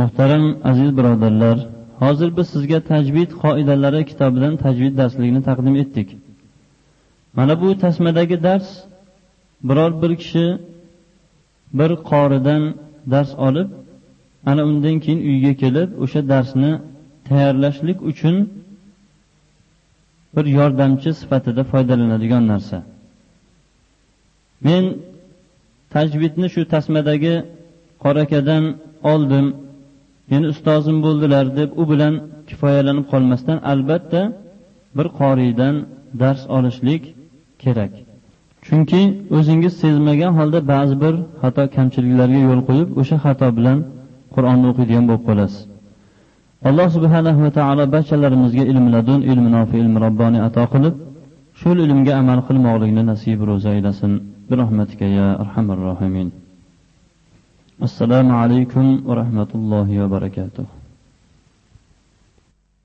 muhtaram aziz birodarlar hozir biz sizga tajvid qoidalari kitobidan tajvid darsligini taqdim etdik. Mana bu tasmadagi dars biror bir kishi bir qoridan dars olib ana undan keyin uyga kelib o'sha darsni tayyorlashlik uchun bir yordamchi sifatida foydalanadigan narsa. Men tajvidni shu tasmadagi qorakadan oldim. meni ustozim bo'ldilar deb u bilan kifoyalanib qolmasdan albatta bir qoriydan dars olishlik kerak. Chunki o'zingiz sezmagan holda ba'zi bir xato kamchiliklarga yo'l qo'yib o'sha xato bilan qur'onni o'qiydigan bo'lib qolasiz. Alloh subhanahu va taolo barchalarimizga ilm ladun ilmi nofi ilmi robboniy ato qilib shu ilmga amal qilmoqlikni nasib ro'za aylasin bi rahmatika ya arhamar rohimin. assalomu alaykum va rahmatullohi va barakatuh.